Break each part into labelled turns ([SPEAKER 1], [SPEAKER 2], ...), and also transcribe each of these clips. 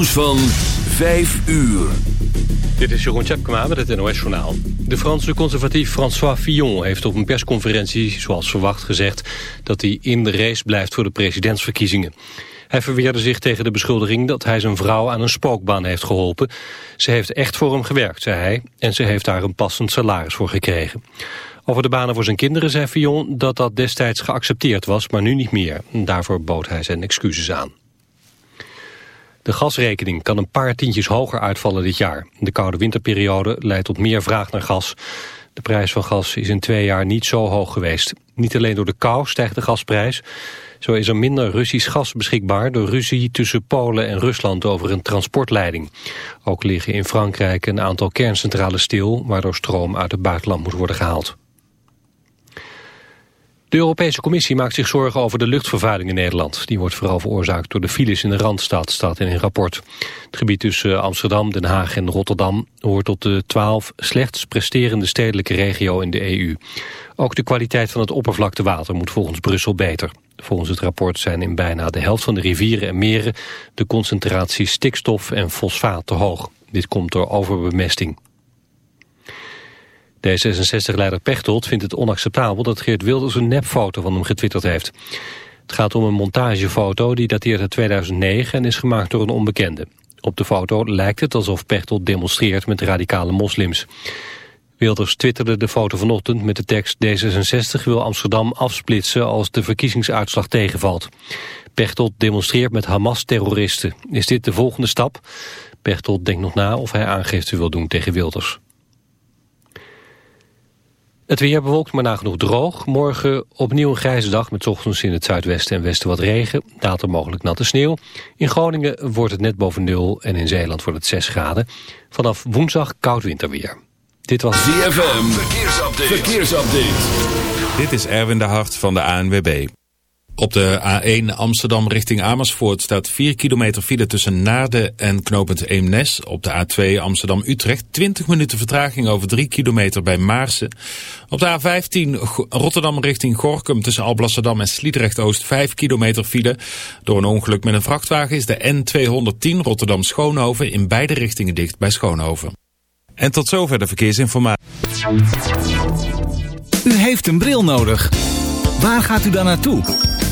[SPEAKER 1] Nieuws van 5 uur.
[SPEAKER 2] Dit is Jeroen Tjepkema met het NOS Journaal. De Franse conservatief François Fillon heeft op een persconferentie, zoals verwacht, gezegd dat hij in de race blijft voor de presidentsverkiezingen. Hij verweerde zich tegen de beschuldiging dat hij zijn vrouw aan een spookbaan heeft geholpen. Ze heeft echt voor hem gewerkt, zei hij, en ze heeft daar een passend salaris voor gekregen. Over de banen voor zijn kinderen zei Fillon dat dat destijds geaccepteerd was, maar nu niet meer. Daarvoor bood hij zijn excuses aan. De gasrekening kan een paar tientjes hoger uitvallen dit jaar. De koude winterperiode leidt tot meer vraag naar gas. De prijs van gas is in twee jaar niet zo hoog geweest. Niet alleen door de kou stijgt de gasprijs. Zo is er minder Russisch gas beschikbaar door ruzie tussen Polen en Rusland over een transportleiding. Ook liggen in Frankrijk een aantal kerncentrales stil, waardoor stroom uit het buitenland moet worden gehaald. De Europese Commissie maakt zich zorgen over de luchtvervuiling in Nederland. Die wordt vooral veroorzaakt door de files in de Randstad, staat in een rapport. Het gebied tussen Amsterdam, Den Haag en Rotterdam hoort tot de twaalf slechtst presterende stedelijke regio in de EU. Ook de kwaliteit van het oppervlaktewater moet volgens Brussel beter. Volgens het rapport zijn in bijna de helft van de rivieren en meren de concentraties stikstof en fosfaat te hoog. Dit komt door overbemesting. D66-leider Pechtold vindt het onacceptabel dat Geert Wilders een nepfoto van hem getwitterd heeft. Het gaat om een montagefoto die dateert uit 2009 en is gemaakt door een onbekende. Op de foto lijkt het alsof Pechtold demonstreert met radicale moslims. Wilders twitterde de foto vanochtend met de tekst D66 wil Amsterdam afsplitsen als de verkiezingsuitslag tegenvalt. Pechtold demonstreert met Hamas-terroristen. Is dit de volgende stap? Pechtold denkt nog na of hij aangifte wil doen tegen Wilders. Het weer bewolkt, maar nagenoeg droog. Morgen opnieuw een grijze dag met ochtends in het zuidwesten en westen wat regen. Later mogelijk natte sneeuw. In Groningen wordt het net boven nul en in Zeeland wordt het 6 graden. Vanaf woensdag koud winterweer. Dit was
[SPEAKER 1] ZFM. Verkeersupdate. Verkeersupdate.
[SPEAKER 3] Dit is Erwin de Hart van de ANWB. Op de A1 Amsterdam richting Amersfoort staat 4 kilometer file tussen Naarden en knooppunt Eemnes. Op de A2 Amsterdam-Utrecht 20 minuten vertraging over 3 kilometer bij Maarsen. Op de A15 Rotterdam richting Gorkum tussen Alblasserdam en Sliedrecht-Oost 5 kilometer file. Door een ongeluk met een vrachtwagen is de N210 Rotterdam-Schoonhoven in beide richtingen dicht bij Schoonhoven. En tot zover de verkeersinformatie.
[SPEAKER 4] U heeft een bril nodig. Waar gaat u dan naartoe?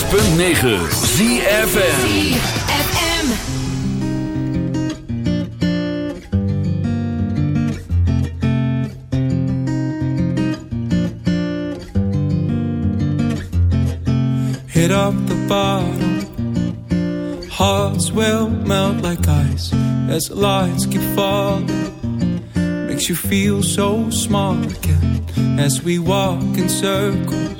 [SPEAKER 1] 106.9 ZFN
[SPEAKER 5] Hit up the bottom. Hearts will melt like ice As the lights keep falling. Makes you feel so smart again As we walk in circles.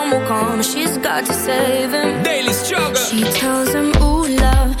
[SPEAKER 6] got to save him.
[SPEAKER 7] Daily struggle.
[SPEAKER 6] She tells him, Ooh, love,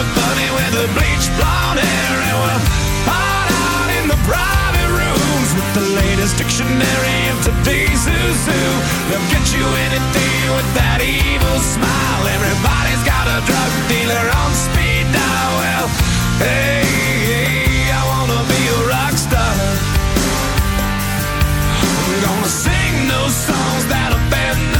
[SPEAKER 8] playboy bunny with the bleached blonde hair. And we'll hide out in the private rooms with the latest dictionary of today's who's who. They'll get you anything with that evil smile. Everybody's got a drug dealer on speed dial. Well, hey, hey I wanna be a rock star. I'm gonna sing those songs that offend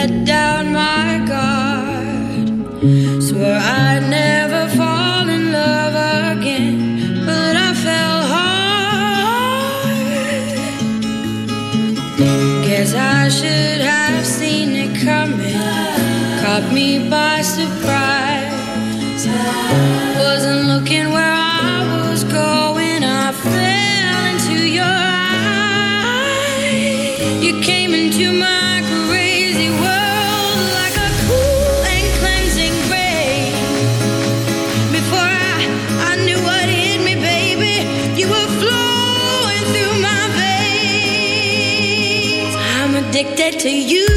[SPEAKER 6] Let down my guard. Swore I'd never fall in love again, but I fell hard. Guess I should have seen it coming. Caught me by surprise. Wasn't looking where I was going. I fell into your eyes. You came into my Addicted to you.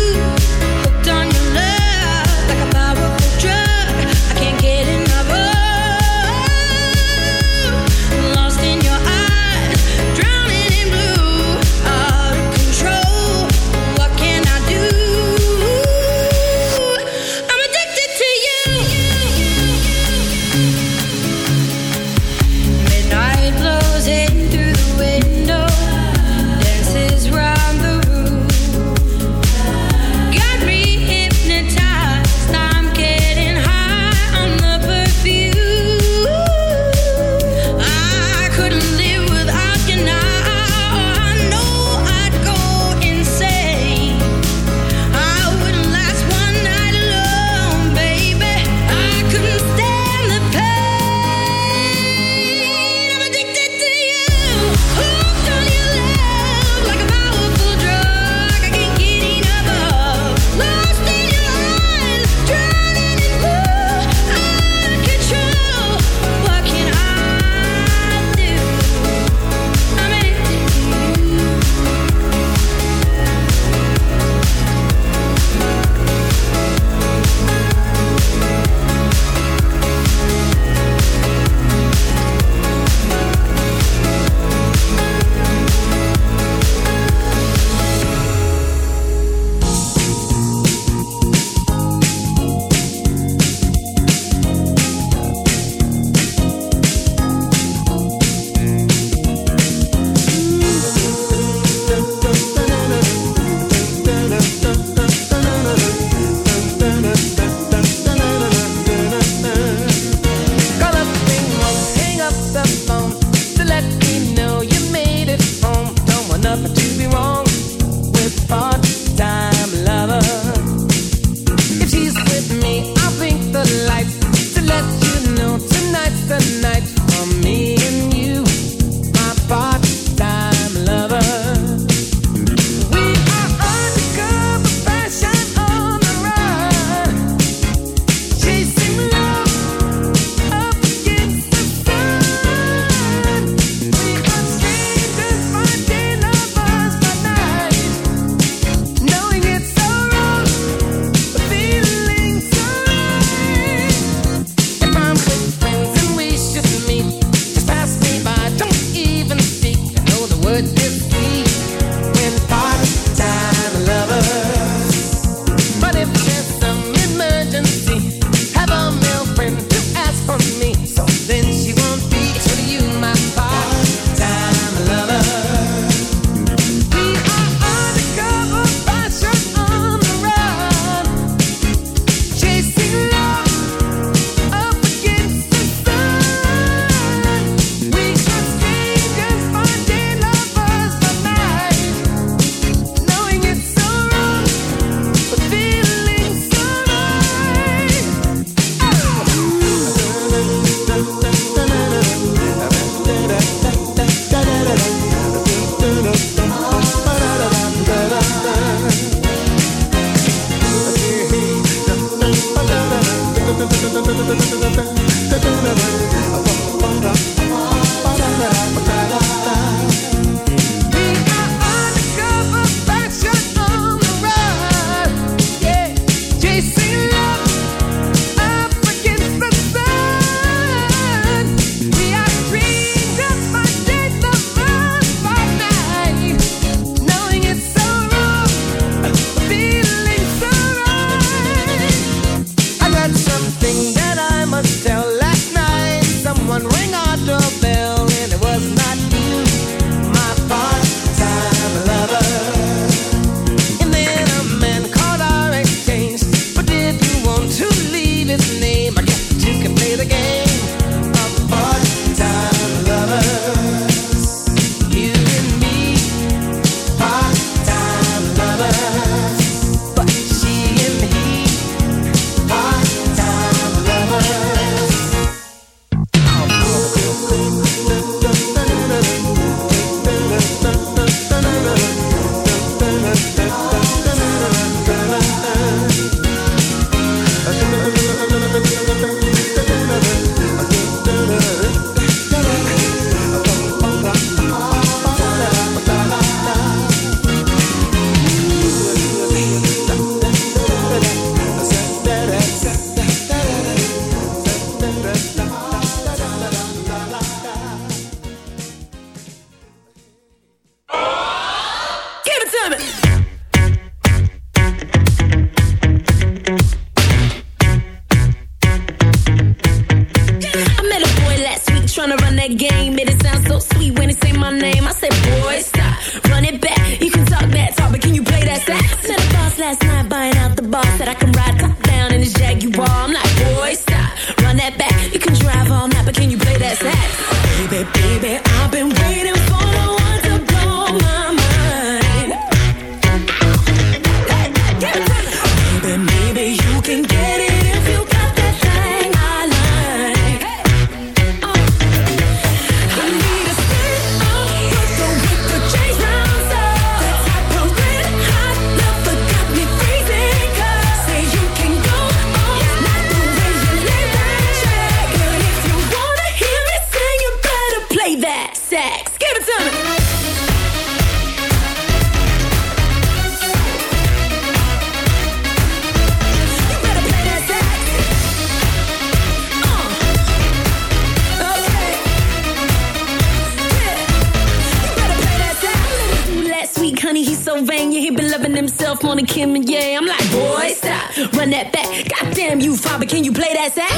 [SPEAKER 6] loving himself on a Kim and yeah. I'm like, boy, stop, run that back. Goddamn you, father, can you play that sax?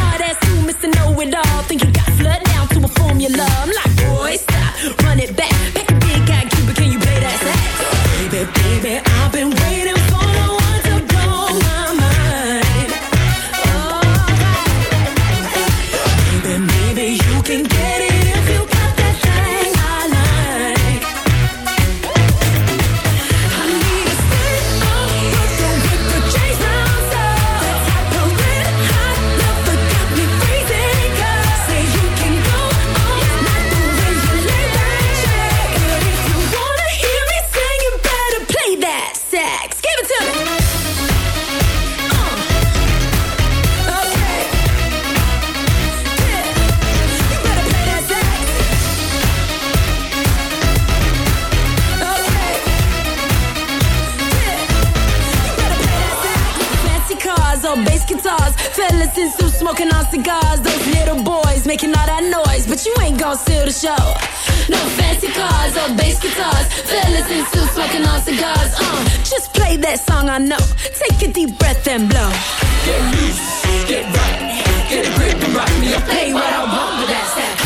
[SPEAKER 6] Hard ass you, Mr. Know It All. Think you got flood down to a formula. I'm like, boy, stop, run it back. Pack a big guy, Cuba, can you play that sax? Baby, baby, I Smoking on cigars, those little boys making all that noise, but you ain't gonna steal the show. No fancy cars or bass guitars, fellas in suits smoking on cigars. Uh, just play that song I know. Take a deep breath and blow. Get loose, get right, get a grip and rock me. Play what I want, but that's that.